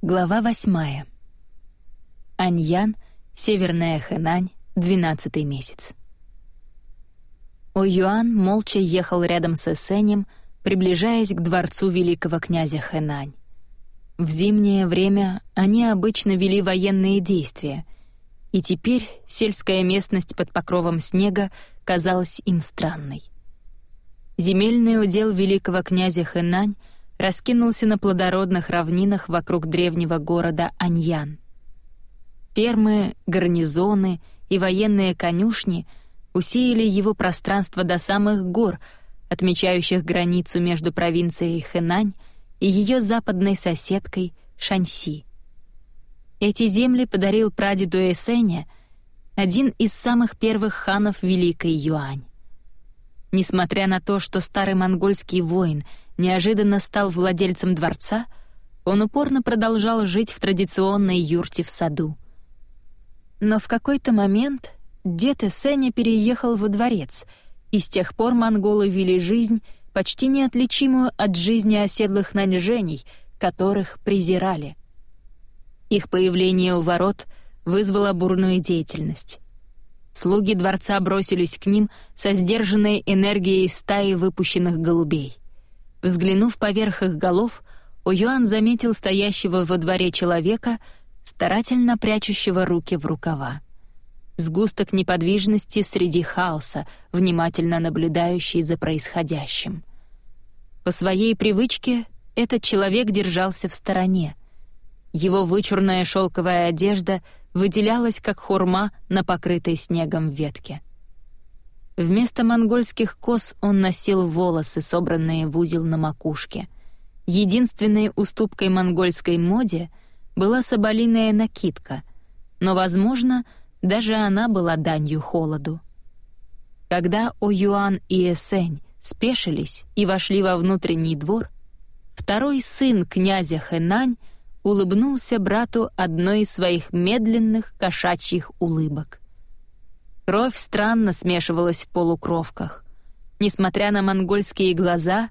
Глава восьмая. Аньян, Северная Хэнань, двенадцатый месяц. О Юан молча ехал рядом с Эсенем, приближаясь к дворцу великого князя Хэнань. В зимнее время они обычно вели военные действия, и теперь сельская местность под покровом снега казалась им странной. Земельный удел великого князя Хэнань раскинулся на плодородных равнинах вокруг древнего города Аньян. Фермы, гарнизоны и военные конюшни усеяли его пространство до самых гор, отмечающих границу между провинцией Хэнань и ее западной соседкой Шаньси. Эти земли подарил прадеду Эсеня один из самых первых ханов Великой Юань. Несмотря на то, что старый монгольский воин неожиданно стал владельцем дворца, он упорно продолжал жить в традиционной юрте в саду. Но в какой-то момент дед Эсеня переехал во дворец, и с тех пор монголы вели жизнь, почти неотличимую от жизни оседлых наньжений, которых презирали. Их появление у ворот вызвало бурную деятельность. Слуги дворца бросились к ним со сдержанной энергией стаи выпущенных голубей. Взглянув поверх их голов, О'Юан заметил стоящего во дворе человека, старательно прячущего руки в рукава. Сгусток неподвижности среди хаоса, внимательно наблюдающий за происходящим. По своей привычке этот человек держался в стороне. Его вычурная шелковая одежда выделялась, как хурма на покрытой снегом ветке. Вместо монгольских кос он носил волосы, собранные в узел на макушке. Единственной уступкой монгольской моде была соболиная накидка, но, возможно, даже она была данью холоду. Когда О-Юан и Эсень спешились и вошли во внутренний двор, второй сын князя Хэнань улыбнулся брату одной из своих медленных кошачьих улыбок. Кровь странно смешивалась в полукровках. Несмотря на монгольские глаза,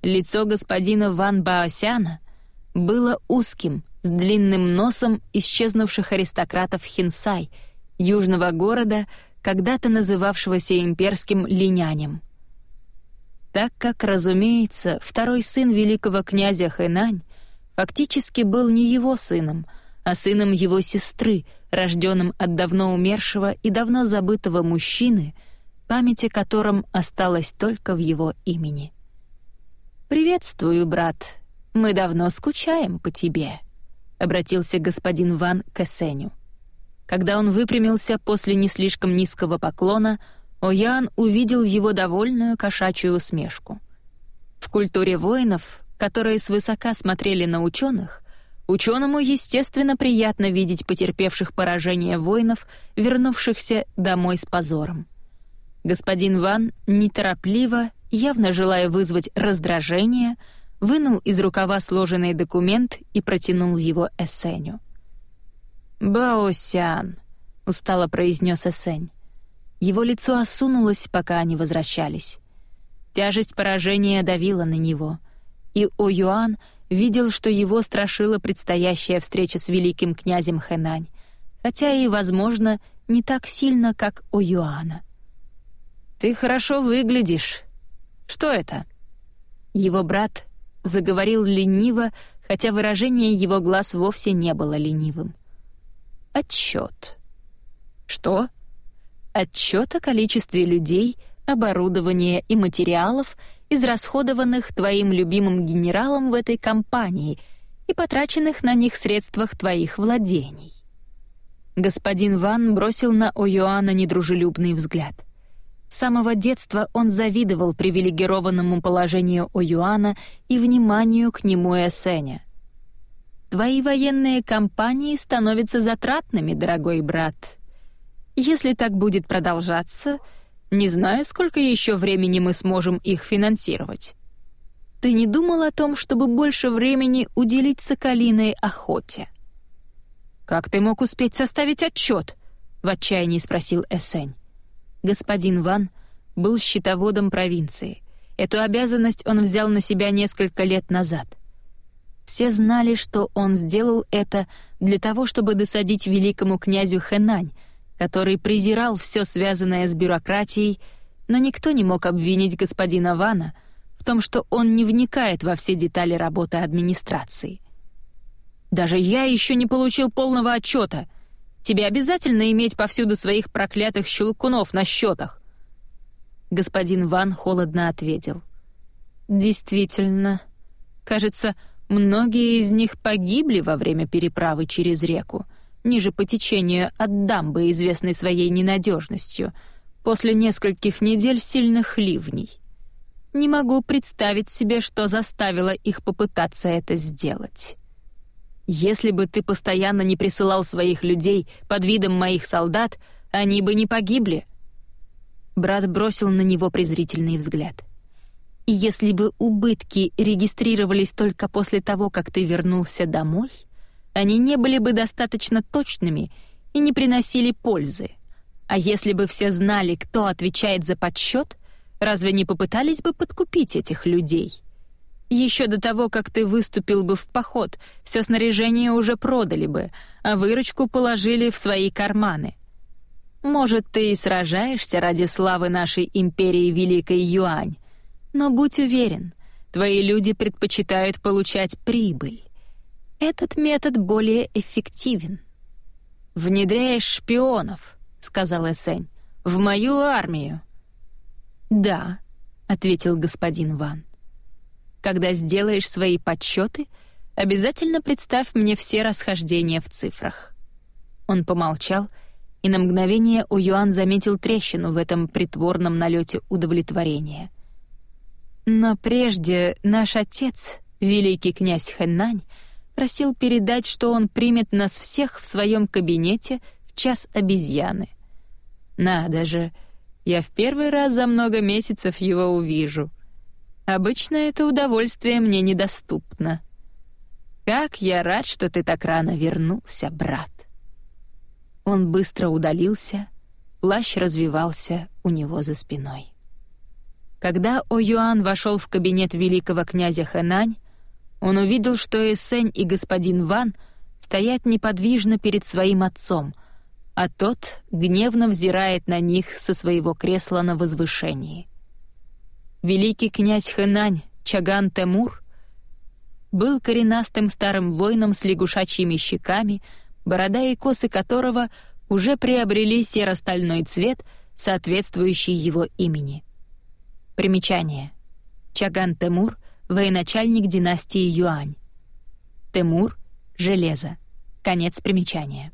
лицо господина Ван Баосяна было узким, с длинным носом исчезнувших аристократов Хинсай, южного города, когда-то называвшегося имперским линянем так как, разумеется, второй сын великого князя Хэнань фактически был не его сыном, а сыном его сестры, рожденным от давно умершего и давно забытого мужчины, память о котором осталась только в его имени. «Приветствую, брат. Мы давно скучаем по тебе», — обратился господин Ван к Эсеню. Когда он выпрямился после не слишком низкого поклона — Оян увидел его довольную кошачью усмешку. В культуре воинов, которые свысока смотрели на ученых, ученому, естественно, приятно видеть потерпевших поражение воинов, вернувшихся домой с позором. Господин Ван неторопливо, явно желая вызвать раздражение, вынул из рукава сложенный документ и протянул его Эсеню. «Баосян», — устало произнес Эсень. Его лицо осунулось, пока они возвращались. Тяжесть поражения давила на него, и О Юан видел, что его страшила предстоящая встреча с великим князем Хэнань, хотя и, возможно, не так сильно, как О Юана. «Ты хорошо выглядишь. Что это?» Его брат заговорил лениво, хотя выражение его глаз вовсе не было ленивым. «Отчет». «Что?» отчет о количестве людей, оборудования и материалов, израсходованных твоим любимым генералом в этой кампании и потраченных на них средствах твоих владений. Господин Ван бросил на О'Юана недружелюбный взгляд. С самого детства он завидовал привилегированному положению О'Юана и вниманию к нему Эсеня. «Твои военные кампании становятся затратными, дорогой брат», если так будет продолжаться, не знаю, сколько еще времени мы сможем их финансировать. Ты не думал о том, чтобы больше времени уделить соколиной охоте? Как ты мог успеть составить отчет? в отчаянии спросил Эсень. Господин Ван был счетоводом провинции. Эту обязанность он взял на себя несколько лет назад. Все знали, что он сделал это для того, чтобы досадить великому князю Хэнань, который презирал все связанное с бюрократией, но никто не мог обвинить господина Вана в том, что он не вникает во все детали работы администрации. «Даже я еще не получил полного отчета. Тебе обязательно иметь повсюду своих проклятых щелкунов на счетах?» Господин Ван холодно ответил. «Действительно. Кажется, многие из них погибли во время переправы через реку, ниже по течению от дамбы, известной своей ненадежностью, после нескольких недель сильных ливней. Не могу представить себе, что заставило их попытаться это сделать. Если бы ты постоянно не присылал своих людей под видом моих солдат, они бы не погибли. Брат бросил на него презрительный взгляд. И если бы убытки регистрировались только после того, как ты вернулся домой, они не были бы достаточно точными и не приносили пользы. А если бы все знали, кто отвечает за подсчет, разве не попытались бы подкупить этих людей? Еще до того, как ты выступил бы в поход, все снаряжение уже продали бы, а выручку положили в свои карманы. Может, ты и сражаешься ради славы нашей империи Великой Юань, но будь уверен, твои люди предпочитают получать прибыль. Этот метод более эффективен. «Внедряешь шпионов», — сказал Эсень, — «в мою армию». «Да», — ответил господин Ван. «Когда сделаешь свои подсчеты, обязательно представь мне все расхождения в цифрах». Он помолчал и на мгновение Уюан заметил трещину в этом притворном налете удовлетворения. Но прежде наш отец, великий князь Хэннань, просил передать, что он примет нас всех в своем кабинете в час обезьяны. Надо же, я в первый раз за много месяцев его увижу. Обычно это удовольствие мне недоступно. Как я рад, что ты так рано вернулся, брат. Он быстро удалился, плащ развивался у него за спиной. Когда О-Юан вошел в кабинет великого князя Хэнань, он увидел, что Эсень и господин Ван стоят неподвижно перед своим отцом, а тот гневно взирает на них со своего кресла на возвышении. Великий князь Хэнань Чаган Темур был коренастым старым воином с лягушачьими щеками, борода и косы которого уже приобрели серо-стальной цвет, соответствующий его имени. Примечание. Чаган Темур — военачальник династии Юань. Темур — железо. Конец примечания.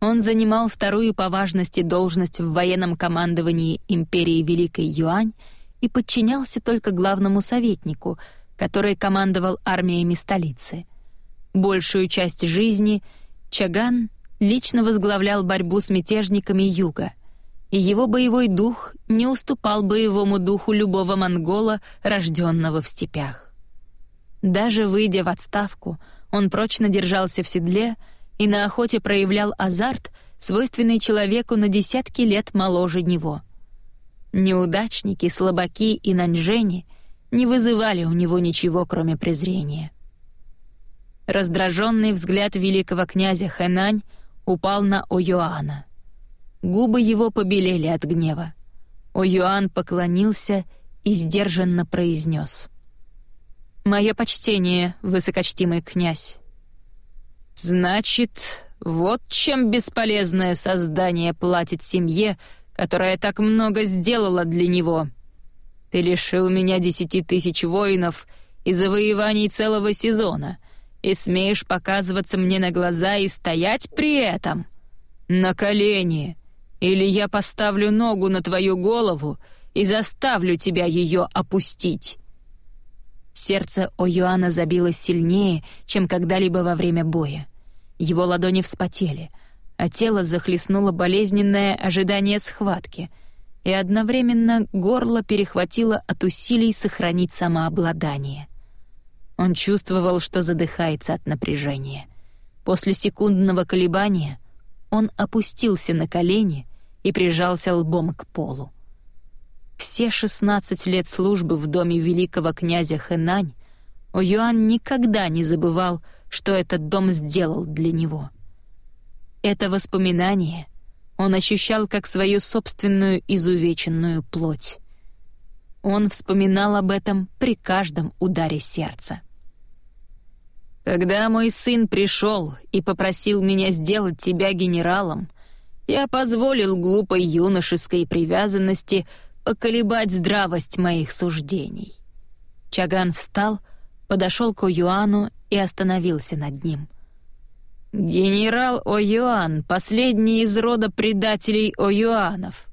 Он занимал вторую по важности должность в военном командовании империи Великой Юань и подчинялся только главному советнику, который командовал армиями столицы. Большую часть жизни — Чаган лично возглавлял борьбу с мятежниками Юга, и его боевой дух не уступал боевому духу любого монгола, рожденного в степях. Даже выйдя в отставку, он прочно держался в седле и на охоте проявлял азарт, свойственный человеку на десятки лет моложе него. Неудачники, слабаки и наньжени не вызывали у него ничего, кроме презрения. Раздраженный взгляд великого князя Хэнань упал на Оюана. Губы его побелели от гнева. Оюан поклонился и сдержанно произнес. «Мое почтение, высокочтимый князь». «Значит, вот чем бесполезное создание платит семье, которая так много сделала для него. Ты лишил меня десяти тысяч воинов и завоеваний целого сезона, и смеешь показываться мне на глаза и стоять при этом? На колени! Или я поставлю ногу на твою голову и заставлю тебя ее опустить!» Сердце О'Юана забилось сильнее, чем когда-либо во время боя. Его ладони вспотели, а тело захлестнуло болезненное ожидание схватки, и одновременно горло перехватило от усилий сохранить самообладание. Он чувствовал, что задыхается от напряжения. После секундного колебания он опустился на колени и прижался лбом к полу. Все 16 лет службы в доме великого князя Хэнань О'Юан никогда не забывал, что этот дом сделал для него. Это воспоминание он ощущал как свою собственную изувеченную плоть. Он вспоминал об этом при каждом ударе сердца. «Когда мой сын пришел и попросил меня сделать тебя генералом, я позволил глупой юношеской привязанности поколебать здравость моих суждений». Чаган встал, подошел к О'Юану и остановился над ним. «Генерал О'Юан, последний из рода предателей О'Юанов.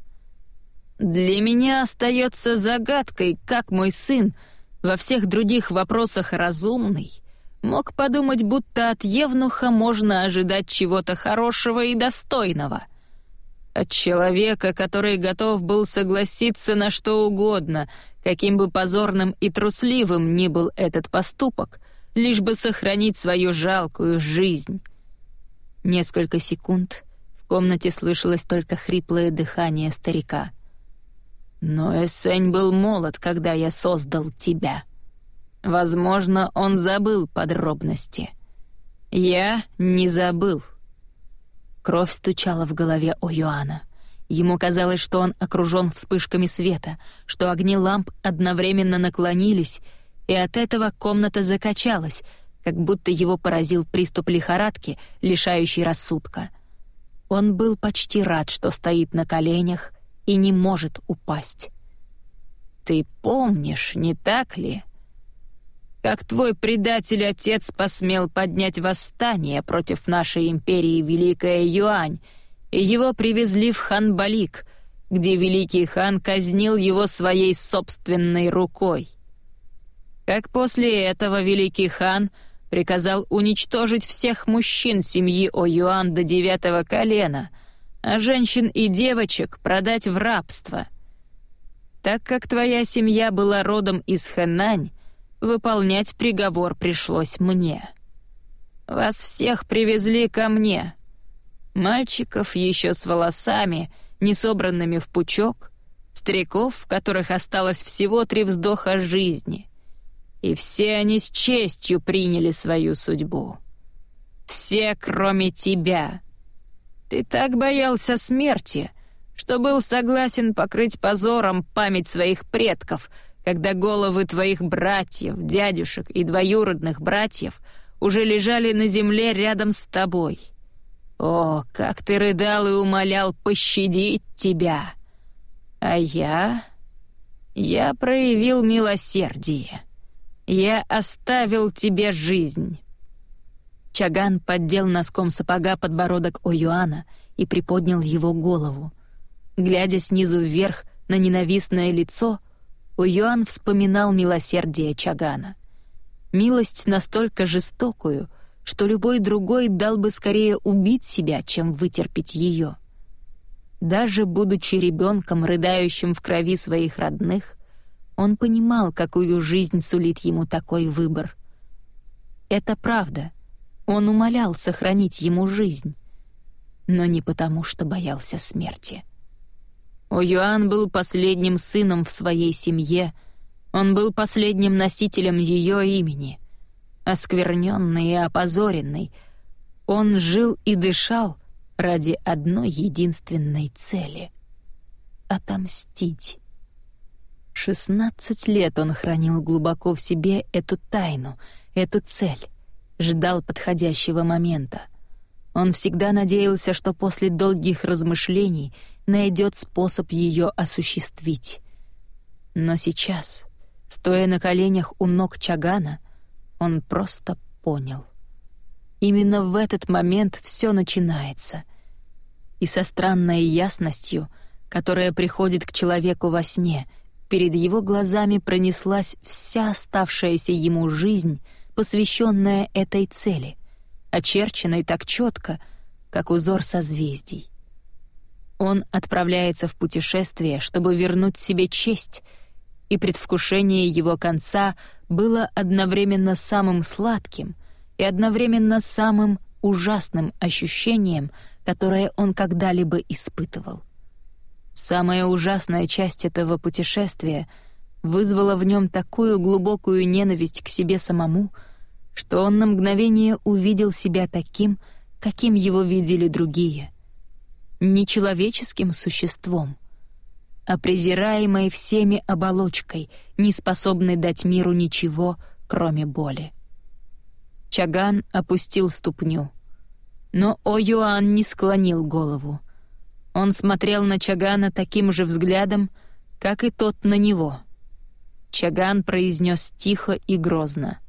Для меня остается загадкой, как мой сын, во всех других вопросах разумный, мог подумать, будто от Евнуха можно ожидать чего-то хорошего и достойного. От человека, который готов был согласиться на что угодно, каким бы позорным и трусливым ни был этот поступок, лишь бы сохранить свою жалкую жизнь. Несколько секунд в комнате слышалось только хриплое дыхание старика. «Но Эссень был молод, когда я создал тебя. Возможно, он забыл подробности. Я не забыл». Кровь стучала в голове О'Юана. Ему казалось, что он окружен вспышками света, что огни ламп одновременно наклонились, и от этого комната закачалась, как будто его поразил приступ лихорадки, лишающий рассудка. Он был почти рад, что стоит на коленях и не может упасть. «Ты помнишь, не так ли?» Как твой предатель-отец посмел поднять восстание против нашей империи Великая Юань, и его привезли в Ханбалик, где Великий Хан казнил его своей собственной рукой. Как после этого Великий Хан — приказал уничтожить всех мужчин семьи О'Юан до девятого колена, а женщин и девочек продать в рабство. Так как твоя семья была родом из Хэнань, выполнять приговор пришлось мне. Вас всех привезли ко мне. Мальчиков еще с волосами, не собранными в пучок, стариков, в которых осталось всего три вздоха жизни, и все они с честью приняли свою судьбу. Все, кроме тебя. Ты так боялся смерти, что был согласен покрыть позором память своих предков, когда головы твоих братьев, дядюшек и двоюродных братьев уже лежали на земле рядом с тобой. О, как ты рыдал и умолял пощадить тебя! А я... я проявил милосердие». Я оставил тебе жизнь». Чаган поддел носком сапога подбородок О'Юана и приподнял его голову. Глядя снизу вверх на ненавистное лицо, О'Юан вспоминал милосердие Чагана. Милость настолько жестокую, что любой другой дал бы скорее убить себя, чем вытерпеть ее. Даже будучи ребенком, рыдающим в крови своих родных, он понимал, какую жизнь сулит ему такой выбор. Это правда. Он умолял сохранить ему жизнь. Но не потому, что боялся смерти. О'Юан был последним сыном в своей семье, он был последним носителем ее имени. Оскверненный и опозоренный, он жил и дышал ради одной единственной цели — отомстить. Шестнадцать лет он хранил глубоко в себе эту тайну, эту цель, ждал подходящего момента. Он всегда надеялся, что после долгих размышлений найдет способ ее осуществить. Но сейчас, стоя на коленях у ног Чагана, он просто понял. Именно в этот момент все начинается. И со странной ясностью, которая приходит к человеку во сне — Перед его глазами пронеслась вся оставшаяся ему жизнь, посвященная этой цели, очерченной так четко, как узор созвездий. Он отправляется в путешествие, чтобы вернуть себе честь, и предвкушение его конца было одновременно самым сладким и одновременно самым ужасным ощущением, которое он когда-либо испытывал. Самая ужасная часть этого путешествия вызвало в нем такую глубокую ненависть к себе самому, что он на мгновение увидел себя таким, каким его видели другие. Не человеческим существом, а презираемой всеми оболочкой, не способной дать миру ничего, кроме боли. Чаган опустил ступню. Но О-Юан не склонил голову. Он смотрел на Чагана таким же взглядом, как и тот на него. Чаган произнес тихо и грозно.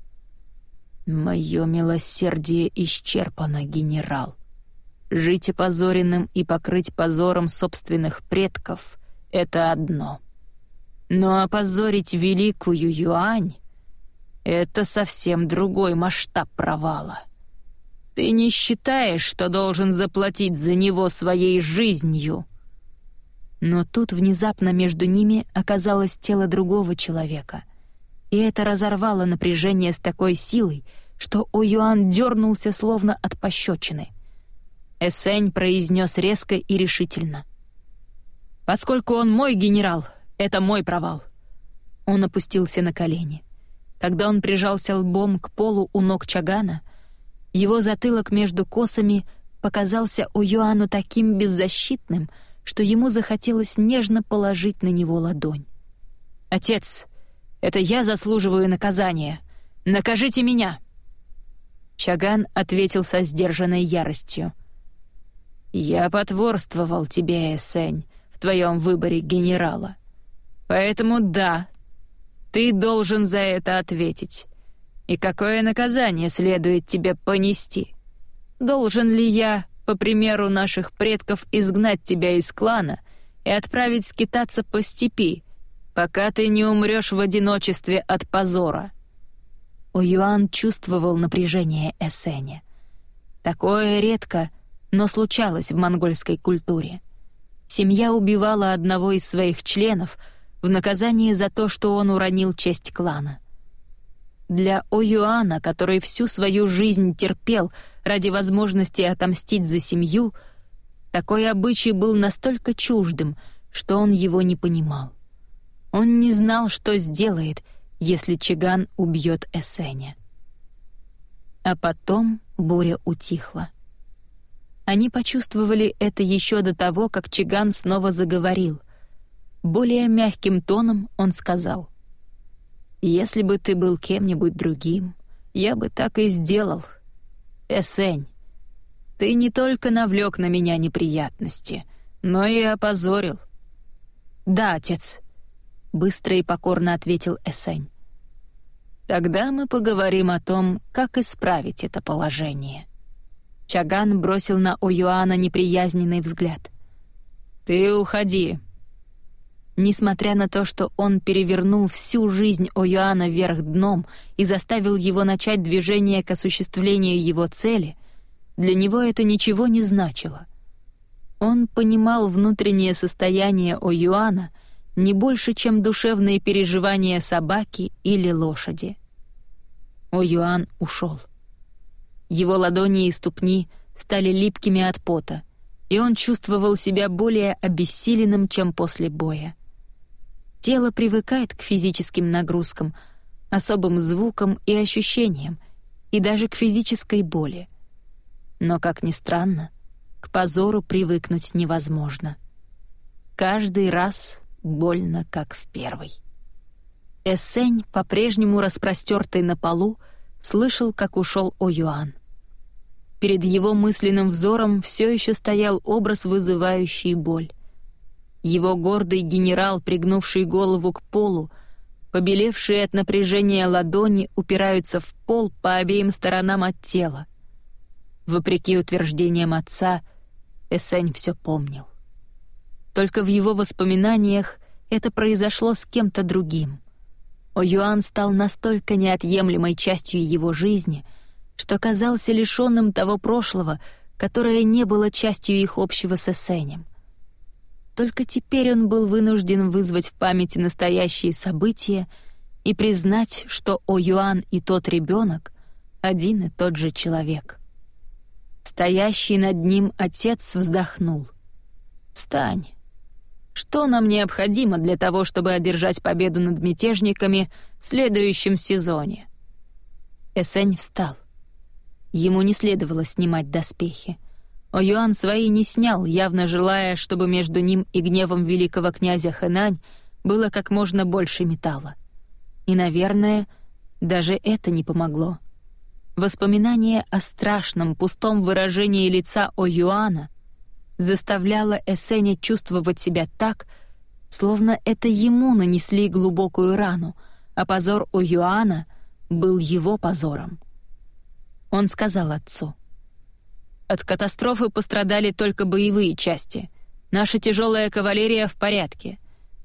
«Мое милосердие исчерпано, генерал. Жить опозоренным и покрыть позором собственных предков — это одно. Но опозорить великую Юань — это совсем другой масштаб провала. Ты не считаешь, что должен заплатить за него своей жизнью?» Но тут внезапно между ними оказалось тело другого человека. И это разорвало напряжение с такой силой, что О'Юан дернулся словно от пощечины. Эсень произнес резко и решительно. «Поскольку он мой генерал, это мой провал». Он опустился на колени. Когда он прижался лбом к полу у ног Чагана, его затылок между косами показался О'Юану таким беззащитным — что ему захотелось нежно положить на него ладонь. «Отец, это я заслуживаю наказания. Накажите меня!» Чаган ответил со сдержанной яростью. «Я потворствовал тебе, Эсень, в твоем выборе генерала. Поэтому да, ты должен за это ответить. И какое наказание следует тебе понести? Должен ли я по примеру наших предков, изгнать тебя из клана и отправить скитаться по степи, пока ты не умрешь в одиночестве от позора». О'Юан чувствовал напряжение Эссеня. Такое редко, но случалось в монгольской культуре. Семья убивала одного из своих членов в наказание за то, что он уронил честь клана — для О'Юана, который всю свою жизнь терпел ради возможности отомстить за семью, такой обычай был настолько чуждым, что он его не понимал. Он не знал, что сделает, если Чиган убьет Эсеня. А потом буря утихла. Они почувствовали это еще до того, как Чиган снова заговорил. Более мягким тоном он сказал. Если бы ты был кем-нибудь другим, я бы так и сделал. Эсень, ты не только навлек на меня неприятности, но и опозорил. Да, отец, быстро и покорно ответил Эсень. Тогда мы поговорим о том, как исправить это положение. Чаган бросил на Оюана неприязненный взгляд. «Ты уходи», Несмотря на то, что он перевернул всю жизнь О'Юана вверх дном и заставил его начать движение к осуществлению его цели, для него это ничего не значило. Он понимал внутреннее состояние О'Юана не больше, чем душевные переживания собаки или лошади. О'Юан ушел. Его ладони и ступни стали липкими от пота, и он чувствовал себя более обессиленным, чем после боя. Тело привыкает к физическим нагрузкам, особым звукам и ощущениям, и даже к физической боли. Но, как ни странно, к позору привыкнуть невозможно. Каждый раз больно, как в первый. Эссень, по-прежнему распростертый на полу, слышал, как ушел О'Юан. Перед его мысленным взором все еще стоял образ, вызывающий боль. Его гордый генерал, пригнувший голову к полу, побелевшие от напряжения ладони упираются в пол по обеим сторонам от тела. Вопреки утверждениям отца, Эсень все помнил. Только в его воспоминаниях это произошло с кем-то другим. О'Юан стал настолько неотъемлемой частью его жизни, что казался лишенным того прошлого, которое не было частью их общего с Эсенем. Только теперь он был вынужден вызвать в памяти настоящие события и признать, что О-Юан и тот ребенок один и тот же человек. Стоящий над ним отец вздохнул. «Встань. Что нам необходимо для того, чтобы одержать победу над мятежниками в следующем сезоне. Эсень встал. Ему не следовало снимать доспехи. О'Юан свои не снял, явно желая, чтобы между ним и гневом великого князя Хэнань было как можно больше металла. И, наверное, даже это не помогло. Воспоминание о страшном, пустом выражении лица О'Юана заставляло Эсеня чувствовать себя так, словно это ему нанесли глубокую рану, а позор О'Юана был его позором. Он сказал отцу. «От катастрофы пострадали только боевые части. Наша тяжелая кавалерия в порядке.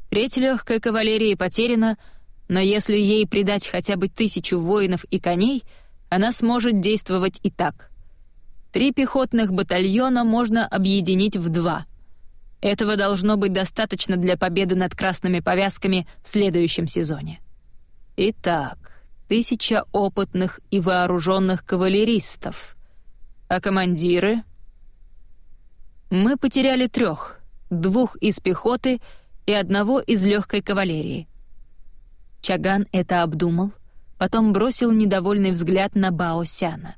Треть легкой кавалерии потеряна, но если ей придать хотя бы тысячу воинов и коней, она сможет действовать и так. Три пехотных батальона можно объединить в два. Этого должно быть достаточно для победы над красными повязками в следующем сезоне. Итак, тысяча опытных и вооруженных кавалеристов. А командиры? Мы потеряли трех, двух из пехоты и одного из легкой кавалерии. Чаган это обдумал, потом бросил недовольный взгляд на Баосяна.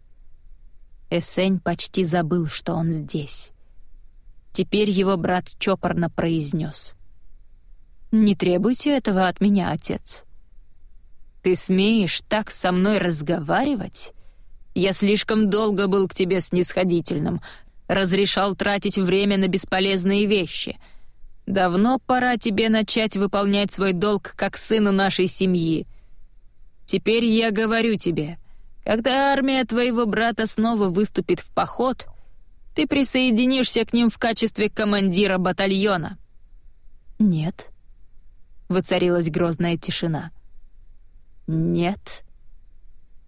Эсень почти забыл, что он здесь. Теперь его брат чопорно произнес. «Не требуйте этого от меня, отец. Ты смеешь так со мной разговаривать? Я слишком долго был к тебе снисходительным, разрешал тратить время на бесполезные вещи. Давно пора тебе начать выполнять свой долг как сыну нашей семьи. Теперь я говорю тебе, когда армия твоего брата снова выступит в поход, ты присоединишься к ним в качестве командира батальона». «Нет», — воцарилась грозная тишина. «Нет».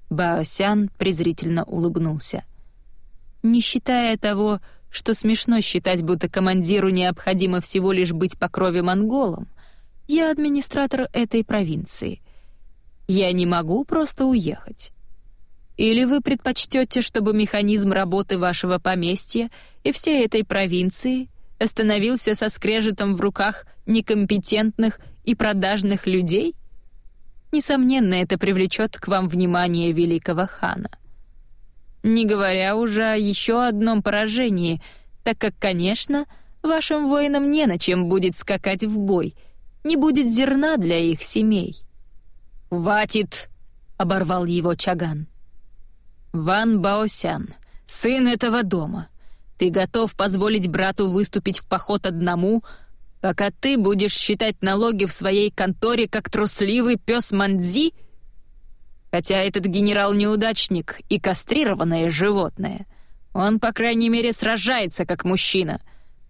Баосян презрительно улыбнулся. «Не считая того, что смешно считать, будто командиру необходимо всего лишь быть по крови монголом, я администратор этой провинции. Я не могу просто уехать. Или вы предпочтете, чтобы механизм работы вашего поместья и всей этой провинции остановился со скрежетом в руках некомпетентных и продажных людей? Несомненно, это привлечет к вам внимание великого хана. Не говоря уже о еще одном поражении, так как, конечно, вашим воинам не на чем будет скакать в бой, не будет зерна для их семей. «Хватит!» — оборвал его Чаган. «Ван Баосян, сын этого дома, ты готов позволить брату выступить в поход одному, пока ты будешь считать налоги в своей конторе как трусливый пес Мандзи? Хотя этот генерал неудачник и кастрированное животное. Он, по крайней мере, сражается как мужчина.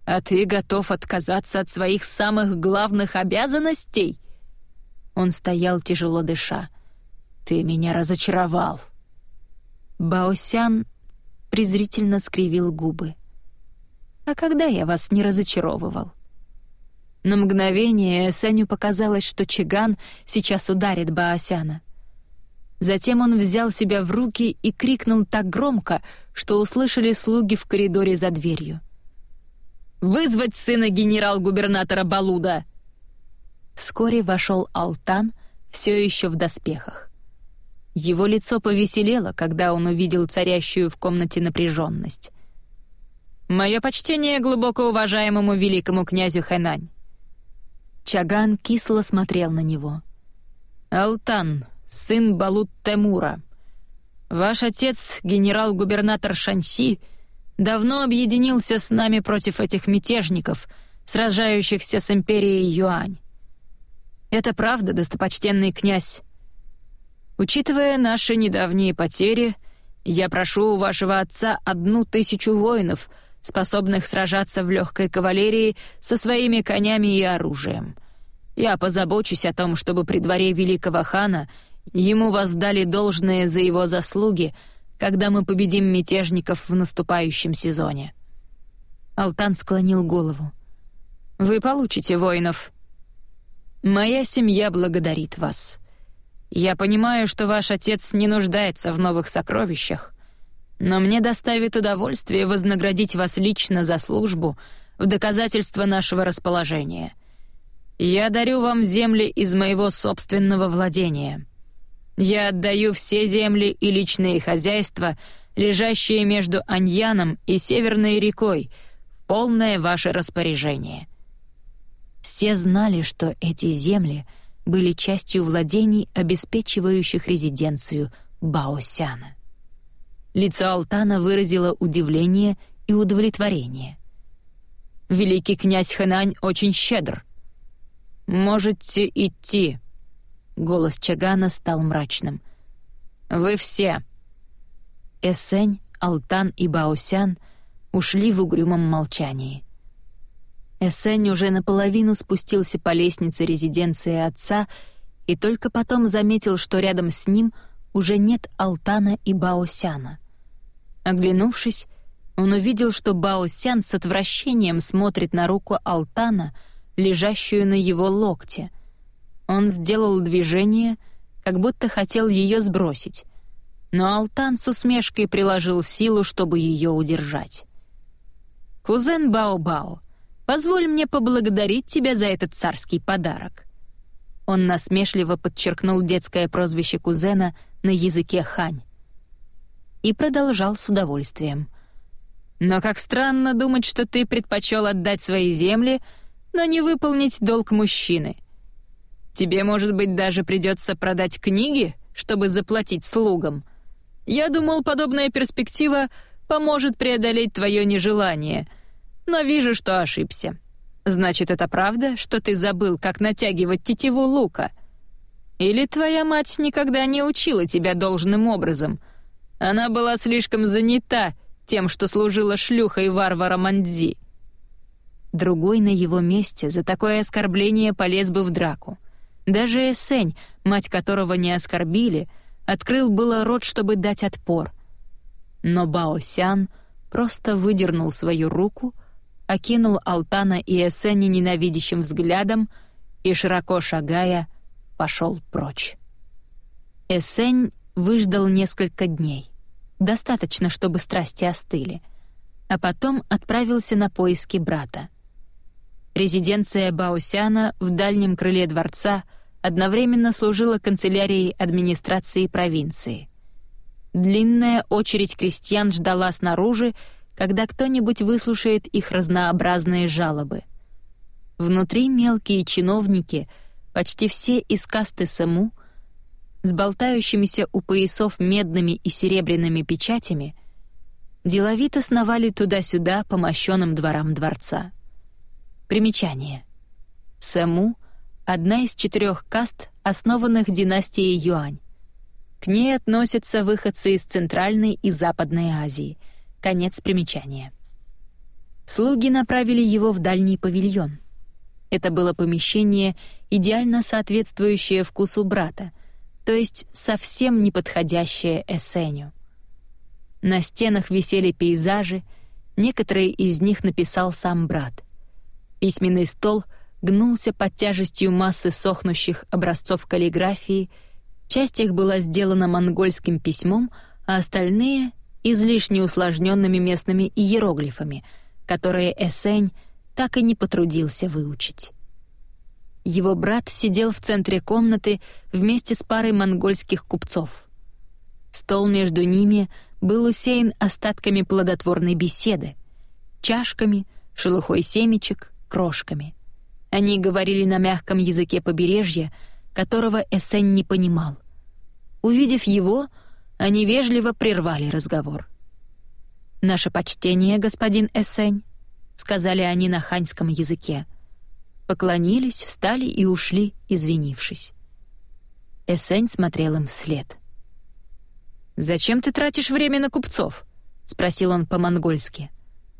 А ты готов отказаться от своих самых главных обязанностей?» Он стоял, тяжело дыша. «Ты меня разочаровал». Баосян презрительно скривил губы. «А когда я вас не разочаровывал?» На мгновение Сеню показалось, что Чиган сейчас ударит Баосяна. Затем он взял себя в руки и крикнул так громко, что услышали слуги в коридоре за дверью. «Вызвать сына генерал-губернатора Балуда!» Вскоре вошел Алтан, все еще в доспехах. Его лицо повеселело, когда он увидел царящую в комнате напряженность. «Мое почтение глубоко уважаемому великому князю Хэнань. Чаган кисло смотрел на него. «Алтан, сын Балут Темура. Ваш отец, генерал-губернатор Шанси, давно объединился с нами против этих мятежников, сражающихся с империей Юань. Это правда, достопочтенный князь. Учитывая наши недавние потери, я прошу у вашего отца одну тысячу воинов — способных сражаться в легкой кавалерии со своими конями и оружием. Я позабочусь о том, чтобы при дворе великого хана ему воздали должное за его заслуги, когда мы победим мятежников в наступающем сезоне». Алтан склонил голову. «Вы получите воинов. Моя семья благодарит вас. Я понимаю, что ваш отец не нуждается в новых сокровищах, но мне доставит удовольствие вознаградить вас лично за службу в доказательство нашего расположения. Я дарю вам земли из моего собственного владения. Я отдаю все земли и личные хозяйства, лежащие между Аньяном и Северной рекой, в полное ваше распоряжение». Все знали, что эти земли были частью владений, обеспечивающих резиденцию Баосяна. Лицо Алтана выразило удивление и удовлетворение. «Великий князь Хэнань очень щедр. Можете идти». Голос Чагана стал мрачным. «Вы все». Эсень, Алтан и Баосян ушли в угрюмом молчании. Эсень уже наполовину спустился по лестнице резиденции отца и только потом заметил, что рядом с ним уже нет Алтана и Баосяна. Оглянувшись, он увидел, что Баосян с отвращением смотрит на руку Алтана, лежащую на его локте. Он сделал движение, как будто хотел ее сбросить, но Алтан с усмешкой приложил силу, чтобы ее удержать. «Кузен Бао-Бао, позволь мне поблагодарить тебя за этот царский подарок». Он насмешливо подчеркнул детское прозвище кузена на языке хань и продолжал с удовольствием. «Но как странно думать, что ты предпочел отдать свои земли, но не выполнить долг мужчины. Тебе, может быть, даже придется продать книги, чтобы заплатить слугам. Я думал, подобная перспектива поможет преодолеть твое нежелание, но вижу, что ошибся. Значит, это правда, что ты забыл, как натягивать тетиву лука? Или твоя мать никогда не учила тебя должным образом — она была слишком занята тем, что служила шлюхой варвара Мандзи. Другой на его месте за такое оскорбление полез бы в драку. Даже Эсень, мать которого не оскорбили, открыл было рот, чтобы дать отпор. Но Баосян просто выдернул свою руку, окинул Алтана и Эсени ненавидящим взглядом и, широко шагая, пошел прочь. Эсень выждал несколько дней достаточно, чтобы страсти остыли, а потом отправился на поиски брата. Резиденция Баосяна в дальнем крыле дворца одновременно служила канцелярией администрации провинции. Длинная очередь крестьян ждала снаружи, когда кто-нибудь выслушает их разнообразные жалобы. Внутри мелкие чиновники, почти все из касты Саму, с болтающимися у поясов медными и серебряными печатями, деловито сновали туда-сюда по мощенным дворам дворца. Примечание. Саму — одна из четырех каст, основанных династией Юань. К ней относятся выходцы из Центральной и Западной Азии. Конец примечания. Слуги направили его в дальний павильон. Это было помещение, идеально соответствующее вкусу брата — то есть совсем не подходящее Эссеню. На стенах висели пейзажи, некоторые из них написал сам брат. Письменный стол гнулся под тяжестью массы сохнущих образцов каллиграфии, часть их была сделана монгольским письмом, а остальные — излишне усложненными местными иероглифами, которые Эссень так и не потрудился выучить. Его брат сидел в центре комнаты вместе с парой монгольских купцов. Стол между ними был усеян остатками плодотворной беседы, чашками, шелухой семечек, крошками. Они говорили на мягком языке побережья, которого Эссень не понимал. Увидев его, они вежливо прервали разговор. «Наше почтение, господин Эссень», — сказали они на ханьском языке — поклонились, встали и ушли, извинившись. Эссень смотрел им вслед. «Зачем ты тратишь время на купцов?» — спросил он по-монгольски.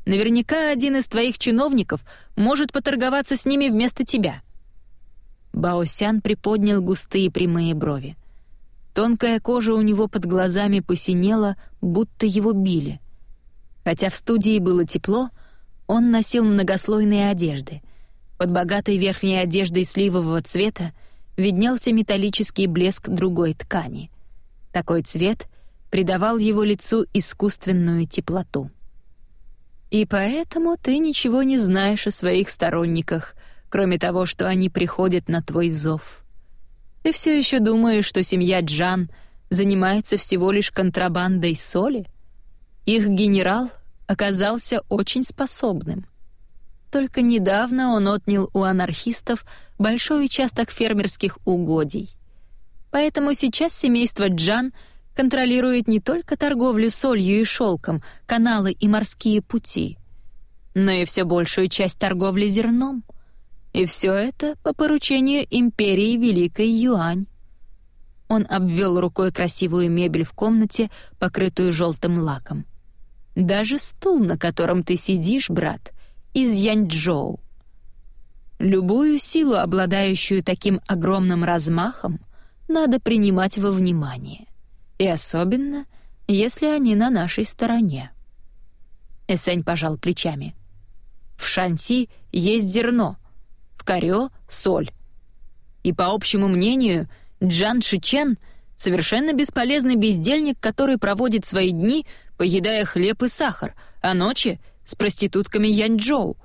«Наверняка один из твоих чиновников может поторговаться с ними вместо тебя». Баосян приподнял густые прямые брови. Тонкая кожа у него под глазами посинела, будто его били. Хотя в студии было тепло, он носил многослойные одежды — под богатой верхней одеждой сливового цвета виднелся металлический блеск другой ткани. Такой цвет придавал его лицу искусственную теплоту. «И поэтому ты ничего не знаешь о своих сторонниках, кроме того, что они приходят на твой зов. Ты все еще думаешь, что семья Джан занимается всего лишь контрабандой соли? Их генерал оказался очень способным. Только недавно он отнял у анархистов большой участок фермерских угодий. Поэтому сейчас семейство Джан контролирует не только торговлю солью и шелком, каналы и морские пути, но и все большую часть торговли зерном. И все это по поручению империи Великой Юань. Он обвел рукой красивую мебель в комнате, покрытую желтым лаком. Даже стул, на котором ты сидишь, брат, из Яньчжоу. Любую силу, обладающую таким огромным размахом, надо принимать во внимание. И особенно, если они на нашей стороне. Эсень пожал плечами. В Шанси есть зерно, в Карё — соль. И по общему мнению, Джан Шичен — совершенно бесполезный бездельник, который проводит свои дни, поедая хлеб и сахар, а ночи — с проститутками Янчжоу.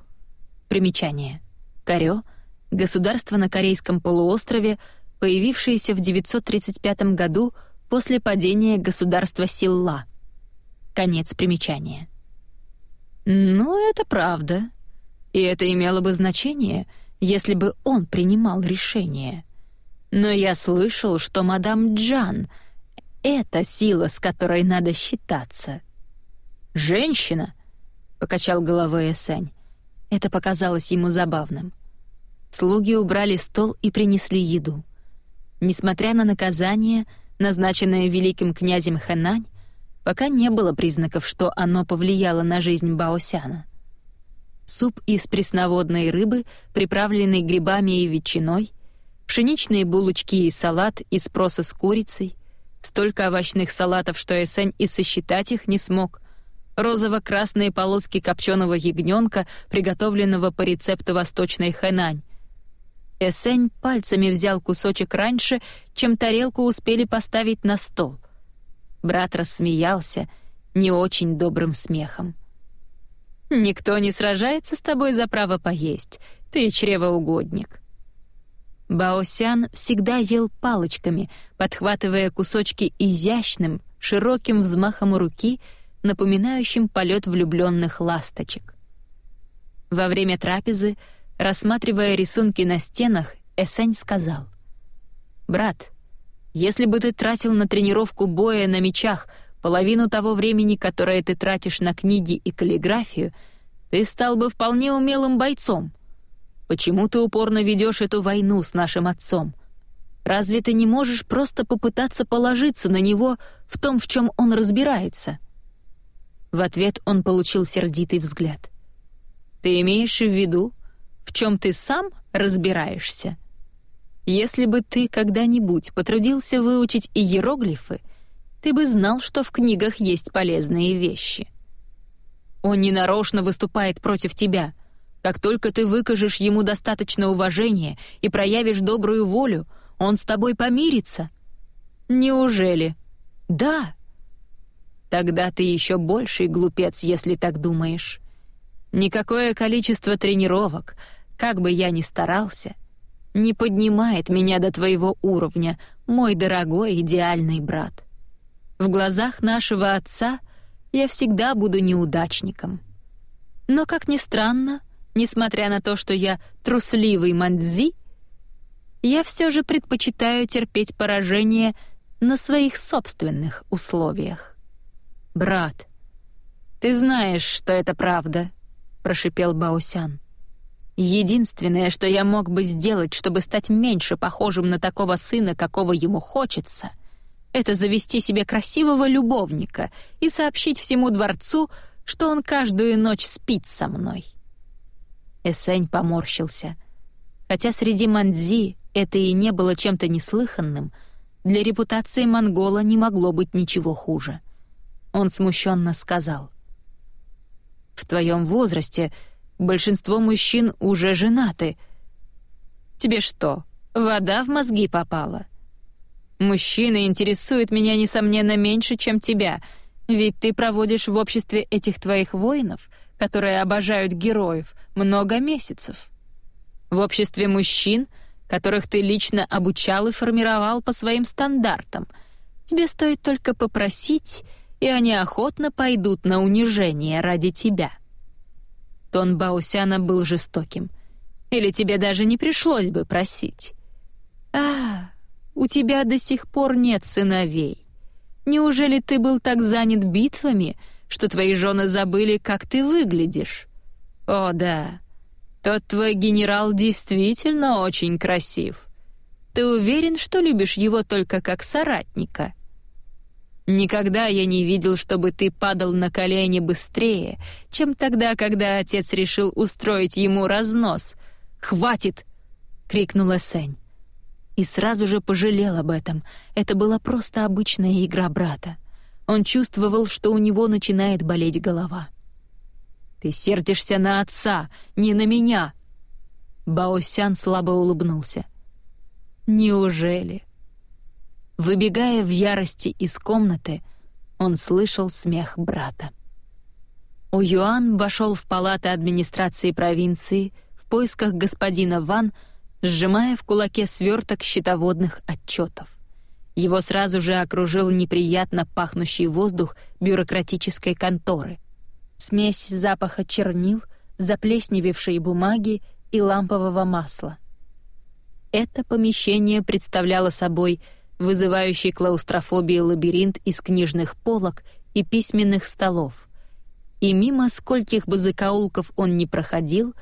Примечание. Карё — государство на Корейском полуострове, появившееся в 935 году после падения государства Силла. Конец примечания. «Ну, это правда. И это имело бы значение, если бы он принимал решение. Но я слышал, что мадам Джан — это сила, с которой надо считаться». «Женщина?» — покачал головой Эсень. Это показалось ему забавным. Слуги убрали стол и принесли еду. Несмотря на наказание, назначенное великим князем Хэнань, пока не было признаков, что оно повлияло на жизнь Баосяна. Суп из пресноводной рыбы, приправленный грибами и ветчиной, пшеничные булочки и салат из проса с курицей, столько овощных салатов, что Эсень и сосчитать их не смог, розово-красные полоски копченого ягненка, приготовленного по рецепту восточной Хэнань, Эсень пальцами взял кусочек раньше, чем тарелку успели поставить на стол. Брат рассмеялся не очень добрым смехом. «Никто не сражается с тобой за право поесть, ты чревоугодник». Баосян всегда ел палочками, подхватывая кусочки изящным, широким взмахом руки, напоминающим полет влюбленных ласточек. Во время трапезы — Рассматривая рисунки на стенах, Эсень сказал. «Брат, если бы ты тратил на тренировку боя на мечах половину того времени, которое ты тратишь на книги и каллиграфию, ты стал бы вполне умелым бойцом. Почему ты упорно ведешь эту войну с нашим отцом? Разве ты не можешь просто попытаться положиться на него в том, в чем он разбирается?» В ответ он получил сердитый взгляд. «Ты имеешь в виду, в чем ты сам разбираешься. Если бы ты когда-нибудь потрудился выучить иероглифы, ты бы знал, что в книгах есть полезные вещи. Он ненарочно выступает против тебя. Как только ты выкажешь ему достаточно уважения и проявишь добрую волю, он с тобой помирится. Неужели? Да. Тогда ты еще больший глупец, если так думаешь. Никакое количество тренировок, как бы я ни старался, не поднимает меня до твоего уровня, мой дорогой идеальный брат. В глазах нашего отца я всегда буду неудачником. Но, как ни странно, несмотря на то, что я трусливый мандзи, я все же предпочитаю терпеть поражение на своих собственных условиях. «Брат, ты знаешь, что это правда», — прошипел Баосян. Единственное, что я мог бы сделать, чтобы стать меньше похожим на такого сына, какого ему хочется, это завести себе красивого любовника и сообщить всему дворцу, что он каждую ночь спит со мной. Эсень поморщился. Хотя среди мандзи это и не было чем-то неслыханным, для репутации монгола не могло быть ничего хуже. Он смущенно сказал. «В твоем возрасте Большинство мужчин уже женаты. Тебе что, вода в мозги попала? Мужчины интересуют меня, несомненно, меньше, чем тебя, ведь ты проводишь в обществе этих твоих воинов, которые обожают героев, много месяцев. В обществе мужчин, которых ты лично обучал и формировал по своим стандартам. Тебе стоит только попросить, и они охотно пойдут на унижение ради тебя». Тон Баусяна был жестоким. «Или тебе даже не пришлось бы просить?» «А, у тебя до сих пор нет сыновей. Неужели ты был так занят битвами, что твои жены забыли, как ты выглядишь? О, да, тот твой генерал действительно очень красив. Ты уверен, что любишь его только как соратника?» Никогда я не видел, чтобы ты падал на колени быстрее, чем тогда, когда отец решил устроить ему разнос. Хватит!» — крикнула Сень. И сразу же пожалел об этом. Это была просто обычная игра брата. Он чувствовал, что у него начинает болеть голова. «Ты сердишься на отца, не на меня!» Баосян слабо улыбнулся. «Неужели?» Выбегая в ярости из комнаты, он слышал смех брата. У Юан вошел в палаты администрации провинции в поисках господина Ван, сжимая в кулаке сверток счетоводных отчетов. Его сразу же окружил неприятно пахнущий воздух бюрократической конторы. Смесь запаха чернил, заплесневевшей бумаги и лампового масла. Это помещение представляло собой вызывающий клаустрофобию лабиринт из книжных полок и письменных столов. И мимо скольких бы закоулков он не проходил,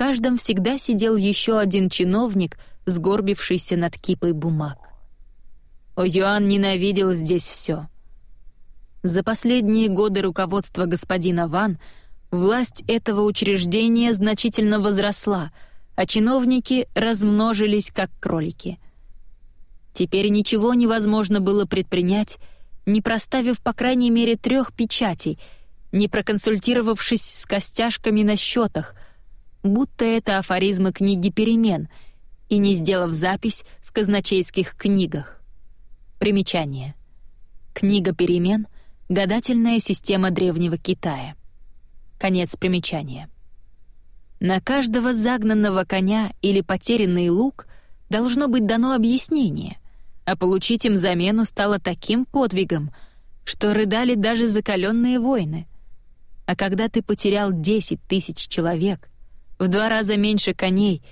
каждом всегда сидел еще один чиновник, сгорбившийся над кипой бумаг. О Юан ненавидел здесь все. За последние годы руководства господина Ван власть этого учреждения значительно возросла, а чиновники размножились как кролики — Теперь ничего невозможно было предпринять, не проставив по крайней мере трех печатей, не проконсультировавшись с костяшками на счетах, будто это афоризмы книги перемен, и не сделав запись в казначейских книгах. Примечание. Книга перемен — гадательная система древнего Китая. Конец примечания. На каждого загнанного коня или потерянный лук должно быть дано объяснение, а получить им замену стало таким подвигом, что рыдали даже закаленные воины. А когда ты потерял 10 тысяч человек, в два раза меньше коней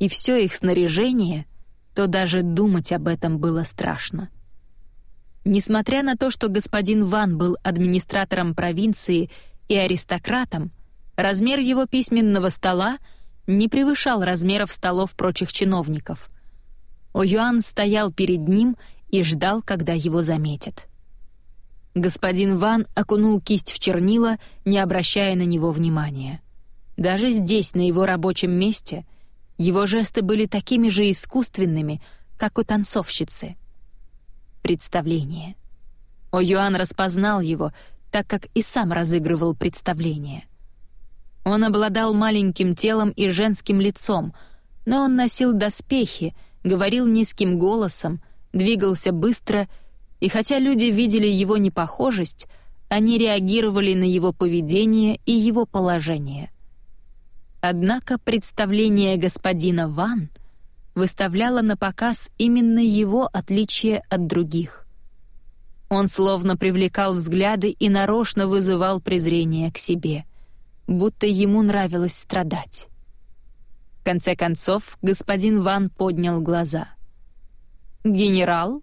и все их снаряжение, то даже думать об этом было страшно. Несмотря на то, что господин Ван был администратором провинции и аристократом, размер его письменного стола не превышал размеров столов прочих чиновников. О'Юан стоял перед ним и ждал, когда его заметят. Господин Ван окунул кисть в чернила, не обращая на него внимания. Даже здесь, на его рабочем месте, его жесты были такими же искусственными, как у танцовщицы. Представление. О'Юан распознал его, так как и сам разыгрывал представление. Он обладал маленьким телом и женским лицом, но он носил доспехи — говорил низким голосом, двигался быстро, и хотя люди видели его непохожесть, они реагировали на его поведение и его положение. Однако представление господина Ван выставляло на показ именно его отличие от других. Он словно привлекал взгляды и нарочно вызывал презрение к себе, будто ему нравилось страдать. В конце концов, господин Ван поднял глаза. «Генерал?»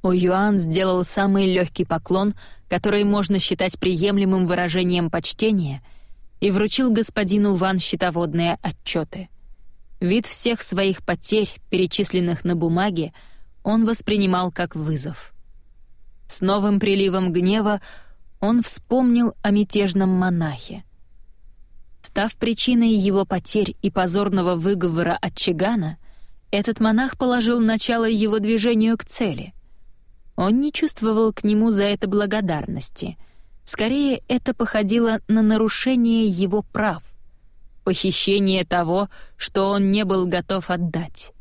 О Юан сделал самый легкий поклон, который можно считать приемлемым выражением почтения, и вручил господину Ван счетоводные отчеты. Вид всех своих потерь, перечисленных на бумаге, он воспринимал как вызов. С новым приливом гнева он вспомнил о мятежном монахе. Став причиной его потерь и позорного выговора от Чигана, этот монах положил начало его движению к цели. Он не чувствовал к нему за это благодарности. Скорее, это походило на нарушение его прав, похищение того, что он не был готов отдать.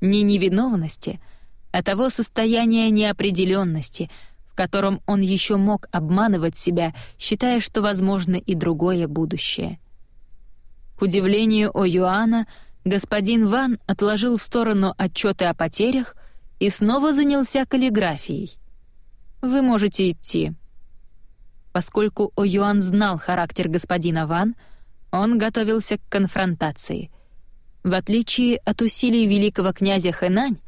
Не невиновности, а того состояния неопределенности, в котором он еще мог обманывать себя, считая, что возможно и другое будущее — К удивлению О Юана, господин Ван отложил в сторону отчеты о потерях и снова занялся каллиграфией. «Вы можете идти». Поскольку О Юан знал характер господина Ван, он готовился к конфронтации. В отличие от усилий великого князя Хэнань,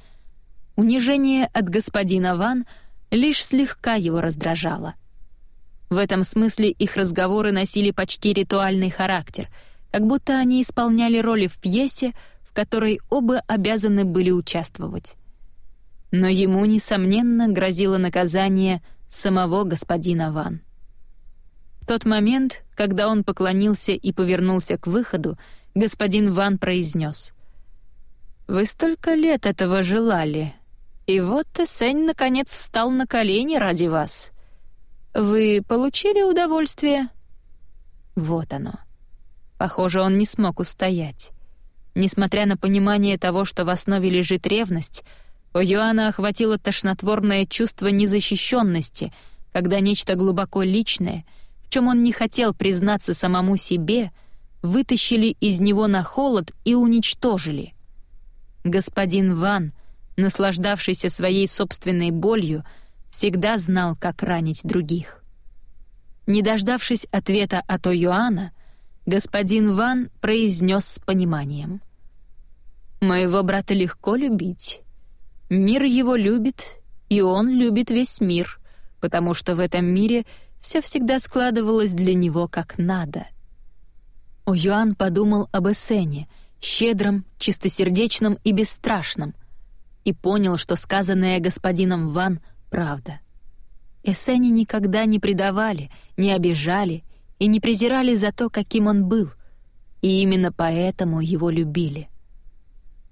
унижение от господина Ван лишь слегка его раздражало. В этом смысле их разговоры носили почти ритуальный характер, как будто они исполняли роли в пьесе, в которой оба обязаны были участвовать. Но ему, несомненно, грозило наказание самого господина Ван. Тот момент, когда он поклонился и повернулся к выходу, господин Ван произнес: «Вы столько лет этого желали, и вот Тесень наконец встал на колени ради вас. Вы получили удовольствие?» Вот оно. Похоже, он не смог устоять. Несмотря на понимание того, что в основе лежит ревность, у Йоанна охватило тошнотворное чувство незащищенности, когда нечто глубоко личное, чем он не хотел признаться самому себе, вытащили из него на холод и уничтожили. Господин Ван, наслаждавшийся своей собственной болью, всегда знал, как ранить других. Не дождавшись ответа от О'Юана, господин Ван произнес с пониманием. «Моего брата легко любить. Мир его любит, и он любит весь мир, потому что в этом мире все всегда складывалось для него как надо». О'Юан подумал об Эссене, щедром, чистосердечном и бесстрашном, и понял, что сказанное господином Ван — правда. Эссени никогда не предавали, не обижали и не презирали за то, каким он был, и именно поэтому его любили.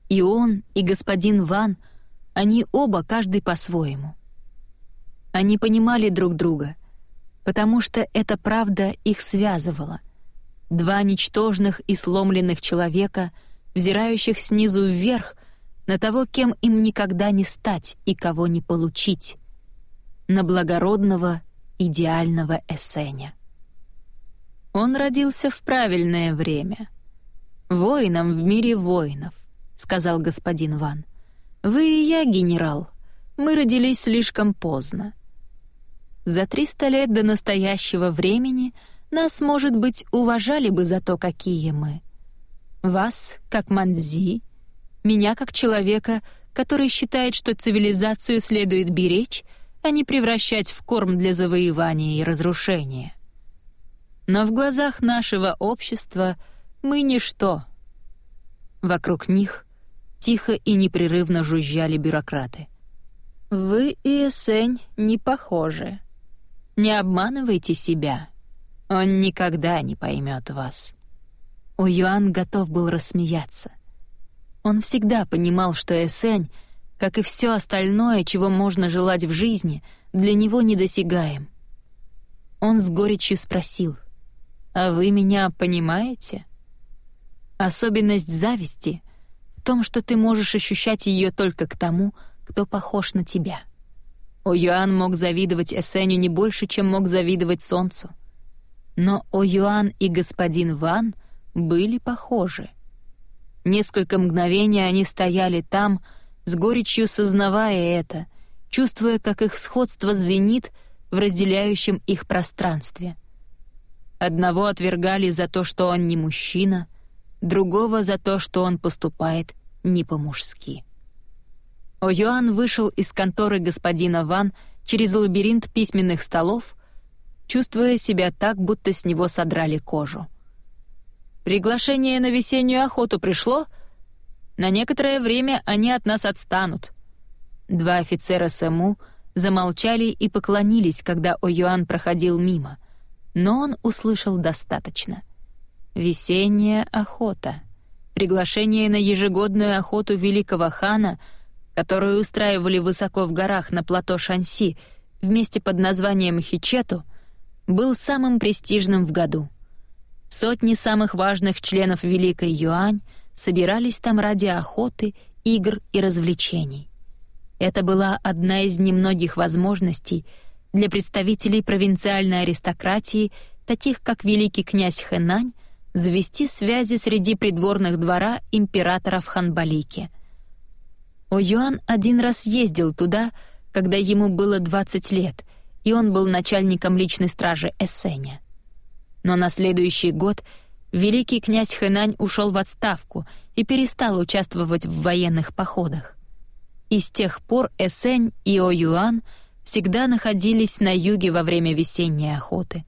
И он, и господин Ван, они оба, каждый по-своему. Они понимали друг друга, потому что эта правда их связывала. Два ничтожных и сломленных человека, взирающих снизу вверх на того, кем им никогда не стать и кого не получить на благородного, идеального Эссеня. Он родился в правильное время. «Воином в мире воинов», — сказал господин Ван. «Вы и я, генерал. Мы родились слишком поздно. За триста лет до настоящего времени нас, может быть, уважали бы за то, какие мы. Вас, как Манзи, меня, как человека, который считает, что цивилизацию следует беречь — а не превращать в корм для завоевания и разрушения. Но в глазах нашего общества мы ничто. Вокруг них тихо и непрерывно жужжали бюрократы. Вы и Эсень не похожи. Не обманывайте себя. Он никогда не поймет вас. У Юан готов был рассмеяться. Он всегда понимал, что Эсень — как и все остальное, чего можно желать в жизни, для него недосягаем. Он с горечью спросил, «А вы меня понимаете?» Особенность зависти в том, что ты можешь ощущать ее только к тому, кто похож на тебя. О-Юан мог завидовать Эсеню не больше, чем мог завидовать солнцу. Но О-Юан и господин Ван были похожи. Несколько мгновений они стояли там, с горечью сознавая это, чувствуя, как их сходство звенит в разделяющем их пространстве. Одного отвергали за то, что он не мужчина, другого за то, что он поступает не по-мужски. О'Юан вышел из конторы господина Ван через лабиринт письменных столов, чувствуя себя так, будто с него содрали кожу. «Приглашение на весеннюю охоту пришло?» На некоторое время они от нас отстанут». Два офицера СМУ замолчали и поклонились, когда О'Юан проходил мимо, но он услышал достаточно. «Весенняя охота». Приглашение на ежегодную охоту великого хана, которую устраивали высоко в горах на плато Шанси вместе под названием Хичету, был самым престижным в году. Сотни самых важных членов Великой Юань — собирались там ради охоты, игр и развлечений. Это была одна из немногих возможностей для представителей провинциальной аристократии, таких как великий князь Хэнань, завести связи среди придворных двора императора в Ханбалике. О'Юан один раз ездил туда, когда ему было 20 лет, и он был начальником личной стражи Эссеня. Но на следующий год великий князь Хэнань ушел в отставку и перестал участвовать в военных походах. И с тех пор Эссень и О'Юан всегда находились на юге во время весенней охоты.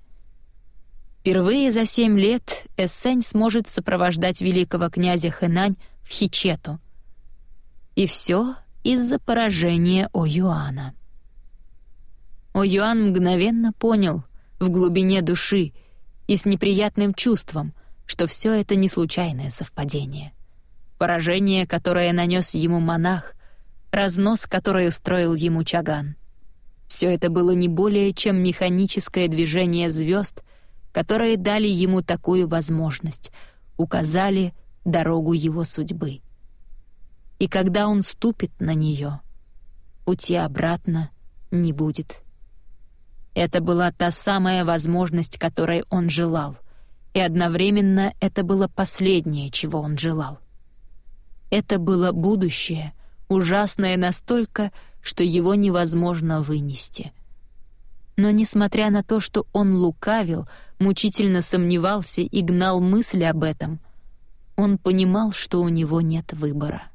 Впервые за семь лет Эссень сможет сопровождать великого князя Хэнань в Хичету. И все из-за поражения О'Юана. О'Юан мгновенно понял в глубине души и с неприятным чувством, что все это не случайное совпадение. Поражение, которое нанес ему монах, разнос, который устроил ему Чаган. Все это было не более чем механическое движение звезд, которые дали ему такую возможность, указали дорогу его судьбы. И когда он ступит на нее, пути обратно не будет. Это была та самая возможность, которой он желал, и одновременно это было последнее, чего он желал. Это было будущее, ужасное настолько, что его невозможно вынести. Но несмотря на то, что он лукавил, мучительно сомневался и гнал мысли об этом, он понимал, что у него нет выбора.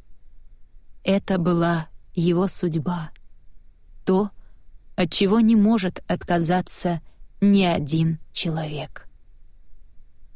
Это была его судьба. То, от чего не может отказаться ни один человек.